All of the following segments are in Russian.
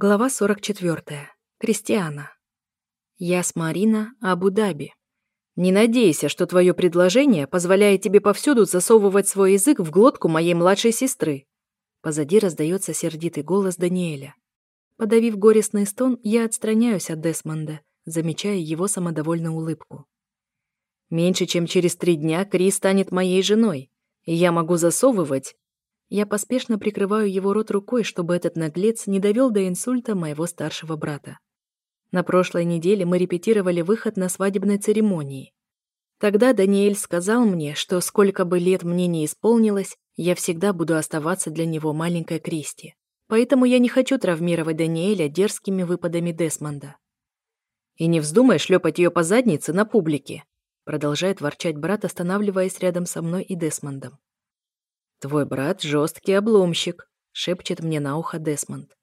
Глава 44. Кристиана. Я с Марина, Абу-Даби. Не надейся, что твое предложение позволяет тебе повсюду засовывать свой язык в глотку моей младшей сестры. Позади раздается сердитый голос Даниэля. Подавив горестный стон, я отстраняюсь от Десмонда, замечая его самодовольную улыбку. Меньше чем через три дня Крис станет моей женой, и я могу засовывать я поспешно прикрываю его рот рукой, чтобы этот наглец не довел до инсульта моего старшего брата. На прошлой неделе мы репетировали выход на свадебной церемонии. Тогда Даниэль сказал мне, что сколько бы лет мне не исполнилось, я всегда буду оставаться для него маленькой Кристи. Поэтому я не хочу травмировать Даниэля дерзкими выпадами Десмонда. «И не вздумай шлепать ее по заднице на публике», продолжает ворчать брат, останавливаясь рядом со мной и Десмондом. «Твой брат — жесткий обломщик», — шепчет мне на ухо Десмонд.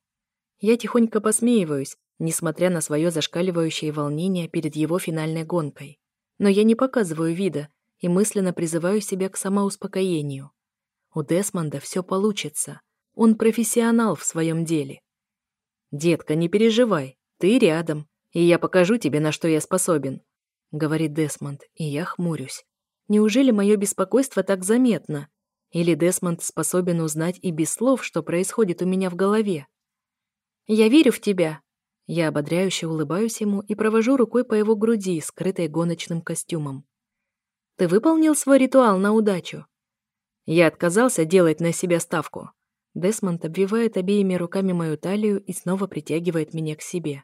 Я тихонько посмеиваюсь, несмотря на свое зашкаливающее волнение перед его финальной гонкой. Но я не показываю вида и мысленно призываю себя к самоуспокоению. У Десмонда все получится. Он профессионал в своем деле. «Детка, не переживай, ты рядом, и я покажу тебе, на что я способен», — говорит Десмонд, и я хмурюсь. Неужели мое беспокойство так заметно? Или Десмонд способен узнать и без слов, что происходит у меня в голове? «Я верю в тебя!» Я ободряюще улыбаюсь ему и провожу рукой по его груди, скрытой гоночным костюмом. «Ты выполнил свой ритуал на удачу?» Я отказался делать на себя ставку. Десмонд обвивает обеими руками мою талию и снова притягивает меня к себе.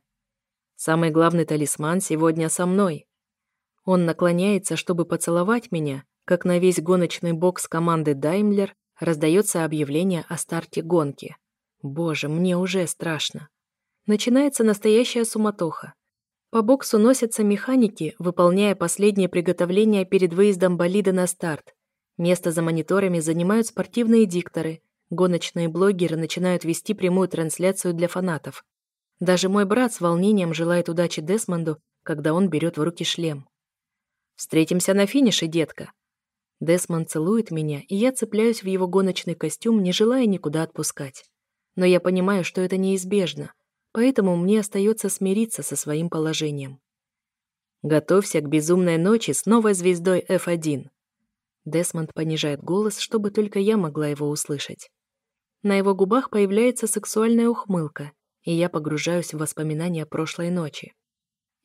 Самый главный талисман сегодня со мной. Он наклоняется, чтобы поцеловать меня, как на весь гоночный бокс команды Даймлер раздается объявление о старте гонки. Боже, мне уже страшно. Начинается настоящая суматоха. По боксу носятся механики, выполняя последние приготовления перед выездом болида на старт. Место за мониторами занимают спортивные дикторы. Гоночные блогеры начинают вести прямую трансляцию для фанатов. Даже мой брат с волнением желает удачи Десмонду, когда он берет в руки шлем. «Встретимся на финише, детка», Десмонд целует меня, и я цепляюсь в его гоночный костюм, не желая никуда отпускать. Но я понимаю, что это неизбежно, поэтому мне остается смириться со своим положением. Готовься к безумной ночи с новой звездой F1. Десмонд понижает голос, чтобы только я могла его услышать. На его губах появляется сексуальная ухмылка, и я погружаюсь в воспоминания прошлой ночи.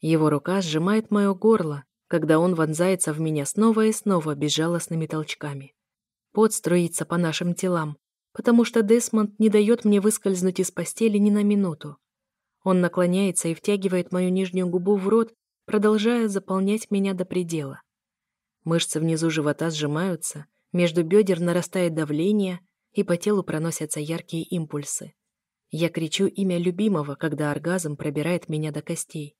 Его рука сжимает мое горло, когда он вонзается в меня снова и снова безжалостными толчками. Пот струится по нашим телам, потому что Десмонд не дает мне выскользнуть из постели ни на минуту. Он наклоняется и втягивает мою нижнюю губу в рот, продолжая заполнять меня до предела. Мышцы внизу живота сжимаются, между бедер нарастает давление, и по телу проносятся яркие импульсы. Я кричу имя любимого, когда оргазм пробирает меня до костей.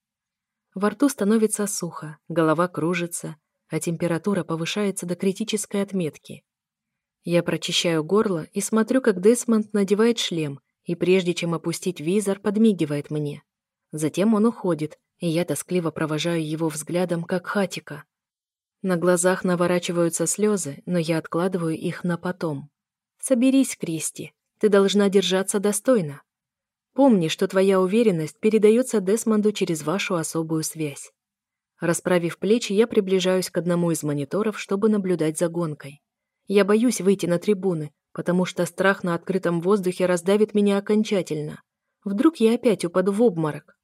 Во рту становится сухо, голова кружится, а температура повышается до критической отметки. Я прочищаю горло и смотрю, как Десмонд надевает шлем, и прежде чем опустить визор, подмигивает мне. Затем он уходит, и я тоскливо провожаю его взглядом, как хатика. На глазах наворачиваются слезы, но я откладываю их на потом. «Соберись, Кристи, ты должна держаться достойно. Помни, что твоя уверенность передается Десмонду через вашу особую связь. Расправив плечи, я приближаюсь к одному из мониторов, чтобы наблюдать за гонкой. Я боюсь выйти на трибуны, потому что страх на открытом воздухе раздавит меня окончательно. Вдруг я опять упаду в обморок.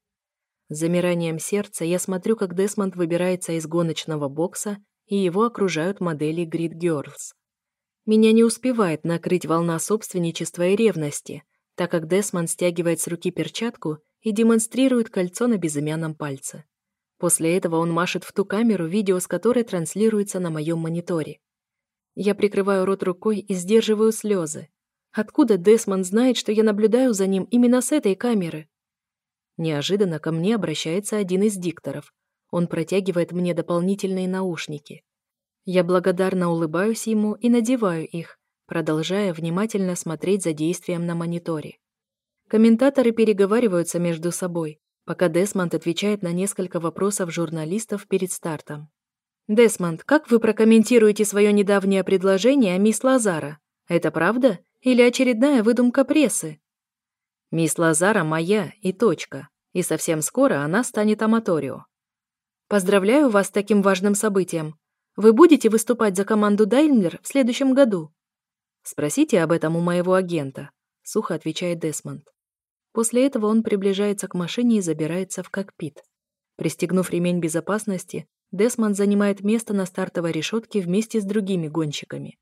С замиранием сердца я смотрю, как Десмонд выбирается из гоночного бокса, и его окружают модели Grid Girls. Меня не успевает накрыть волна собственничества и ревности, так как Десмонд стягивает с руки перчатку и демонстрирует кольцо на безымянном пальце. После этого он машет в ту камеру, видео с которой транслируется на моем мониторе. Я прикрываю рот рукой и сдерживаю слезы. Откуда Десмонд знает, что я наблюдаю за ним именно с этой камеры? Неожиданно ко мне обращается один из дикторов. Он протягивает мне дополнительные наушники. Я благодарно улыбаюсь ему и надеваю их, продолжая внимательно смотреть за действием на мониторе. Комментаторы переговариваются между собой, пока Десмонд отвечает на несколько вопросов журналистов перед стартом. «Десмонд, как вы прокомментируете свое недавнее предложение, мисс Лазара? Это правда или очередная выдумка прессы?» Мисс Лазара моя и точка, и совсем скоро она станет аматорио. Поздравляю вас с таким важным событием. Вы будете выступать за команду Даймлер в следующем году? Спросите об этом у моего агента, сухо отвечает Десмонд. После этого он приближается к машине и забирается в кокпит. Пристегнув ремень безопасности, Десмонд занимает место на стартовой решетке вместе с другими гонщиками.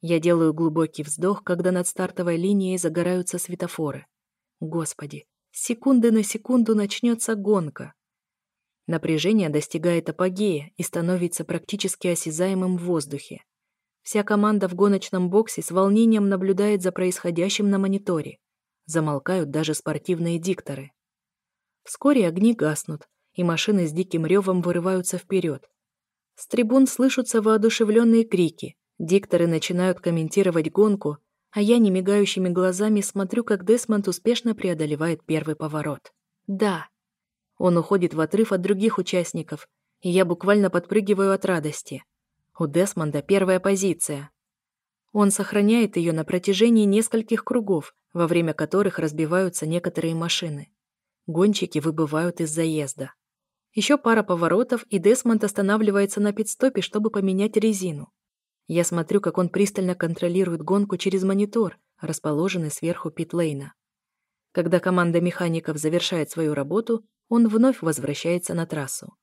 Я делаю глубокий вздох, когда над стартовой линией загораются светофоры. Господи, секунды на секунду начнется гонка. Напряжение достигает апогея и становится практически осязаемым в воздухе. Вся команда в гоночном боксе с волнением наблюдает за происходящим на мониторе. Замолкают даже спортивные дикторы. Вскоре огни гаснут, и машины с диким ревом вырываются вперед. С трибун слышатся воодушевленные крики. Дикторы начинают комментировать гонку, а я немигающими глазами смотрю, как Десмонд успешно преодолевает первый поворот. Да, он уходит в отрыв от других участников, и я буквально подпрыгиваю от радости. У Десмонда первая позиция. Он сохраняет ее на протяжении нескольких кругов, во время которых разбиваются некоторые машины. Гонщики выбывают из заезда. Еще пара поворотов, и Десмонд останавливается на пидстопе, чтобы поменять резину. Я смотрю, как он пристально контролирует гонку через монитор, расположенный сверху питлейна. Когда команда механиков завершает свою работу, он вновь возвращается на трассу.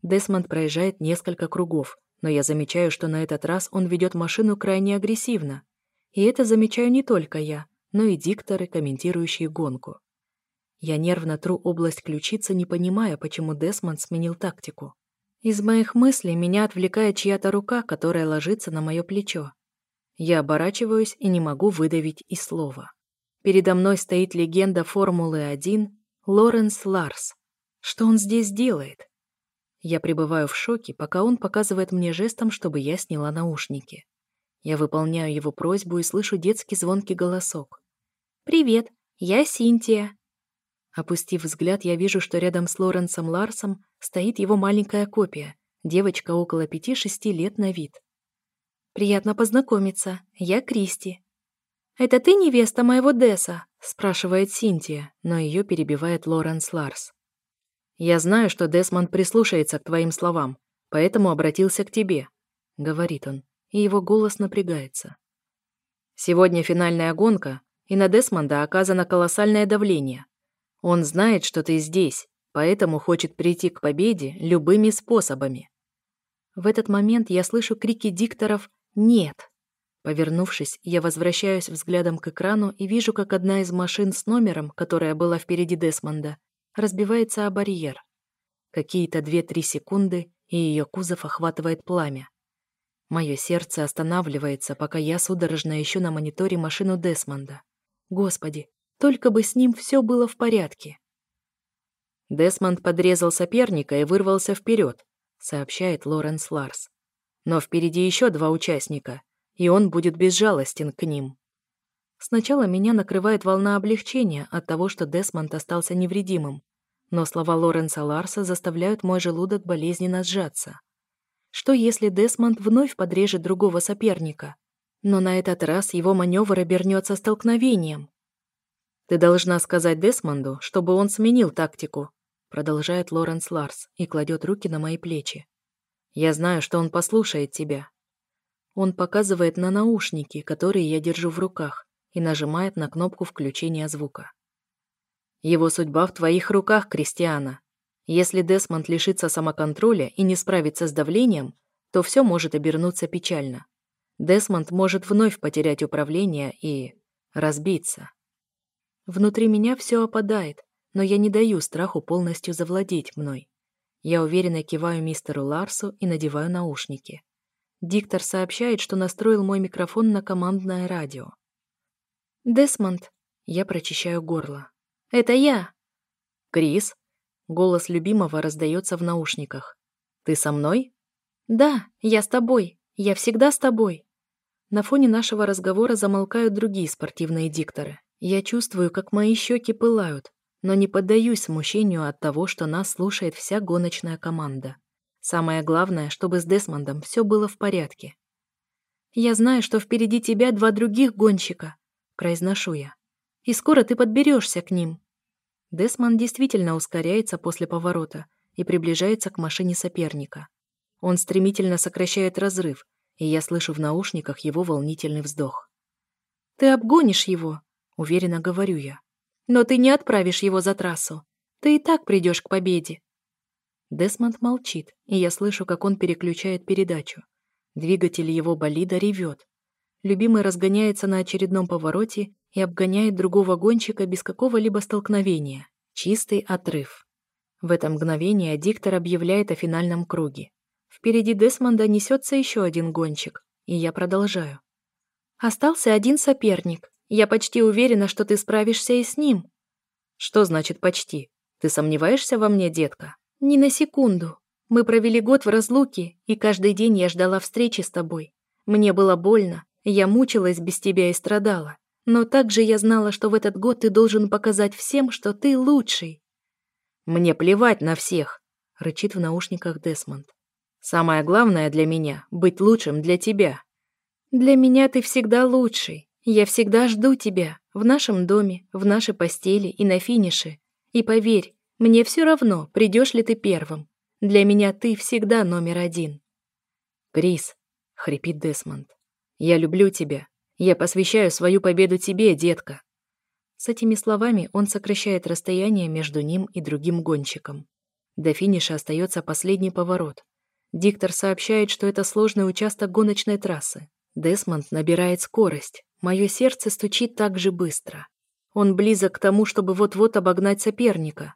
Десмонд проезжает несколько кругов, но я замечаю, что на этот раз он ведет машину крайне агрессивно. И это замечаю не только я, но и дикторы, комментирующие гонку. Я нервно тру область ключицы, не понимая, почему Десмонд сменил тактику. Из моих мыслей меня отвлекает чья-то рука, которая ложится на мое плечо. Я оборачиваюсь и не могу выдавить и слова. Передо мной стоит легенда Формулы-1 Лоренс Ларс. Что он здесь делает? Я пребываю в шоке, пока он показывает мне жестом, чтобы я сняла наушники. Я выполняю его просьбу и слышу детский звонкий голосок. «Привет, я Синтия». Опустив взгляд, я вижу, что рядом с Лоренсом Ларсом стоит его маленькая копия, девочка около пяти-шести лет на вид. «Приятно познакомиться, я Кристи». «Это ты невеста моего Десса?» спрашивает Синтия, но ее перебивает Лоренс Ларс. «Я знаю, что Десмонд прислушается к твоим словам, поэтому обратился к тебе», — говорит он, и его голос напрягается. «Сегодня финальная гонка, и на Десмонда оказано колоссальное давление. Он знает, что ты здесь, поэтому хочет прийти к победе любыми способами». В этот момент я слышу крики дикторов «Нет!» Повернувшись, я возвращаюсь взглядом к экрану и вижу, как одна из машин с номером, которая была впереди Десмонда, разбивается о барьер. Какие-то две-три секунды, и ее кузов охватывает пламя. Мое сердце останавливается, пока я судорожно ищу на мониторе машину Десмонда. Господи, только бы с ним все было в порядке. Десмонд подрезал соперника и вырвался вперед, сообщает Лоренс Ларс. Но впереди еще два участника — и он будет безжалостен к ним. Сначала меня накрывает волна облегчения от того, что Десмонд остался невредимым, но слова Лоренса Ларса заставляют мой желудок болезненно сжаться. Что если Десмонд вновь подрежет другого соперника? Но на этот раз его маневр обернется столкновением. «Ты должна сказать Десмонду, чтобы он сменил тактику», продолжает Лоренс Ларс и кладет руки на мои плечи. «Я знаю, что он послушает тебя, он показывает на наушники, которые я держу в руках, и нажимает на кнопку включения звука. Его судьба в твоих руках, Кристиана. Если Десмонд лишится самоконтроля и не справится с давлением, то все может обернуться печально. Десмонд может вновь потерять управление и... разбиться. Внутри меня все опадает, но я не даю страху полностью завладеть мной. Я уверенно киваю мистеру Ларсу и надеваю наушники. Диктор сообщает, что настроил мой микрофон на командное радио. «Десмонд», — я прочищаю горло. «Это я!» «Крис?» — голос любимого раздается в наушниках. «Ты со мной?» «Да, я с тобой. Я всегда с тобой». На фоне нашего разговора замолкают другие спортивные дикторы. Я чувствую, как мои щеки пылают, но не поддаюсь смущению от того, что нас слушает вся гоночная команда. Самое главное, чтобы с Десмондом все было в порядке. «Я знаю, что впереди тебя два других гонщика», — произношу я. и скоро ты подберешься к ним». Десман действительно ускоряется после поворота и приближается к машине соперника. Он стремительно сокращает разрыв, и я слышу в наушниках его волнительный вздох. «Ты обгонишь его», — уверенно говорю я. «Но ты не отправишь его за трассу. Ты и так придешь к победе». Десмонд молчит, и я слышу, как он переключает передачу. Двигатель его болида ревет. Любимый разгоняется на очередном повороте и обгоняет другого гонщика без какого-либо столкновения. Чистый отрыв. В это мгновение диктор объявляет о финальном круге. Впереди Десмонда несется еще один гонщик, и я продолжаю. Остался один соперник. Я почти уверена, что ты справишься и с ним. Что значит «почти»? Ты сомневаешься во мне, детка? Ни на секунду. Мы провели год в разлуке, и каждый день я ждала встречи с тобой. Мне было больно, я мучилась без тебя и страдала. Но также я знала, что в этот год ты должен показать всем, что ты лучший. Мне плевать на всех, рычит в наушниках Десмонд. Самое главное для меня — быть лучшим для тебя. Для меня ты всегда лучший. Я всегда жду тебя. В нашем доме, в нашей постели и на финише. И поверь, мне все равно, придешь ли ты первым. Для меня ты всегда номер один. Крис, хрипит Десмонд, я люблю тебя. Я посвящаю свою победу тебе, детка. С этими словами он сокращает расстояние между ним и другим гонщиком. До финиша остается последний поворот. Диктор сообщает, что это сложный участок гоночной трассы. Десмонд набирает скорость. Мое сердце стучит так же быстро. Он близок к тому, чтобы вот-вот обогнать соперника.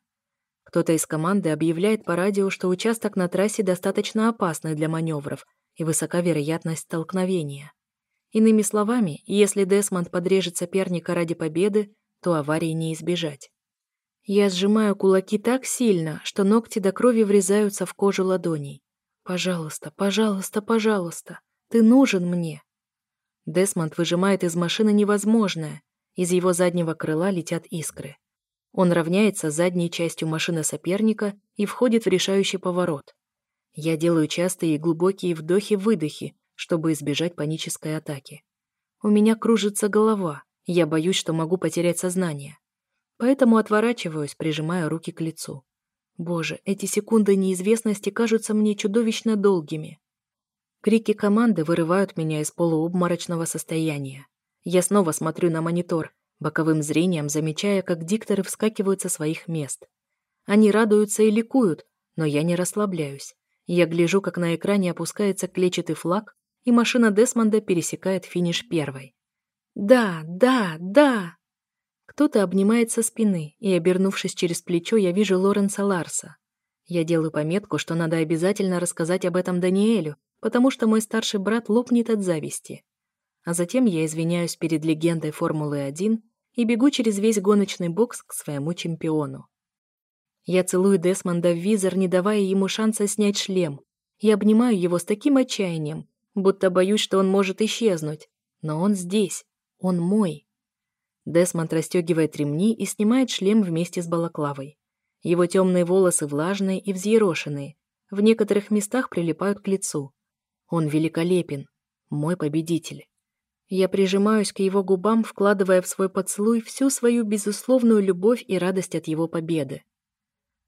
Кто-то из команды объявляет по радио, что участок на трассе достаточно опасный для маневров и высока вероятность столкновения. Иными словами, если Десмонд подрежет соперника ради победы, то аварии не избежать. Я сжимаю кулаки так сильно, что ногти до крови врезаются в кожу ладоней. «Пожалуйста, пожалуйста, пожалуйста, ты нужен мне!» Десмонд выжимает из машины невозможное. Из его заднего крыла летят искры. Он равняется задней частью машины соперника и входит в решающий поворот. Я делаю частые и глубокие вдохи-выдохи, чтобы избежать панической атаки. У меня кружится голова, я боюсь, что могу потерять сознание. Поэтому отворачиваюсь, прижимая руки к лицу. Боже, эти секунды неизвестности кажутся мне чудовищно долгими. Крики команды вырывают меня из полуобморочного состояния. Я снова смотрю на монитор, боковым зрением замечая, как дикторы вскакивают со своих мест. Они радуются и ликуют, но я не расслабляюсь. Я гляжу, как на экране опускается клетчатый флаг, и машина Десмонда пересекает финиш первой. «Да, да, да!» Кто-то обнимает со спины, и, обернувшись через плечо, я вижу Лоренса Ларса. Я делаю пометку, что надо обязательно рассказать об этом Даниэлю, потому что мой старший брат лопнет от зависти. А затем я извиняюсь перед легендой Формулы-1 и бегу через весь гоночный бокс к своему чемпиону. Я целую Десмонда в визор, не давая ему шанса снять шлем, и обнимаю его с таким отчаянием, будто боюсь, что он может исчезнуть. Но он здесь, он мой. Десмонд расстегивает ремни и снимает шлем вместе с балаклавой. Его темные волосы влажные и взъерошенные, в некоторых местах прилипают к лицу. Он великолепен, мой победитель. Я прижимаюсь к его губам, вкладывая в свой поцелуй всю свою безусловную любовь и радость от его победы.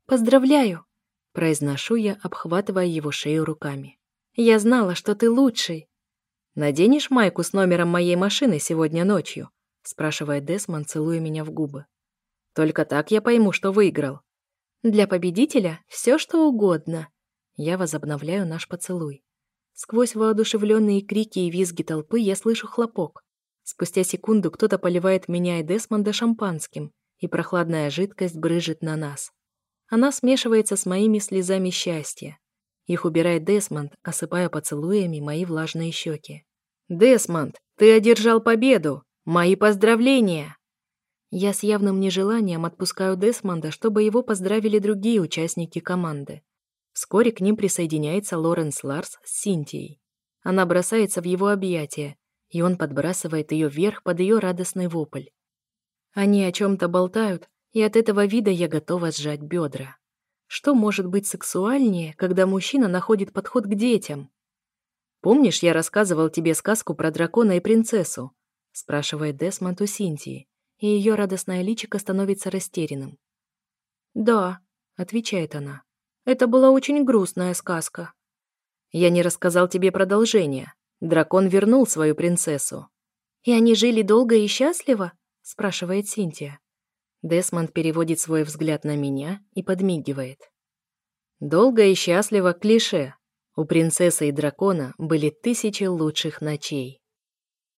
«Поздравляю!» – произношу я, обхватывая его шею руками. «Я знала, что ты лучший!» «Наденешь майку с номером моей машины сегодня ночью?» спрашивает Десмон, целуя меня в губы. Только так я пойму, что выиграл. Для победителя все что угодно. Я возобновляю наш поцелуй. Сквозь воодушевленные крики и визги толпы я слышу хлопок. Спустя секунду кто-то поливает меня и Десмонда шампанским, и прохладная жидкость брыжет на нас. Она смешивается с моими слезами счастья. Их убирает Десмонд, осыпая поцелуями мои влажные щеки. «Десмонд, ты одержал победу!» Мои поздравления!» Я с явным нежеланием отпускаю Десмонда, чтобы его поздравили другие участники команды. Вскоре к ним присоединяется Лоренс Ларс с Синтией. Она бросается в его объятия, и он подбрасывает ее вверх под ее радостный вопль. Они о чем-то болтают, и от этого вида я готова сжать бедра. Что может быть сексуальнее, когда мужчина находит подход к детям? Помнишь, я рассказывал тебе сказку про дракона и принцессу? спрашивает Десмонд у Синтии, и ее радостное личико становится растерянным. «Да», — отвечает она, — «это была очень грустная сказка». «Я не рассказал тебе продолжение. Дракон вернул свою принцессу». «И они жили долго и счастливо?» — спрашивает Синтия. Десмонд переводит свой взгляд на меня и подмигивает. Долго и счастливо клише. У принцессы и дракона были тысячи лучших ночей.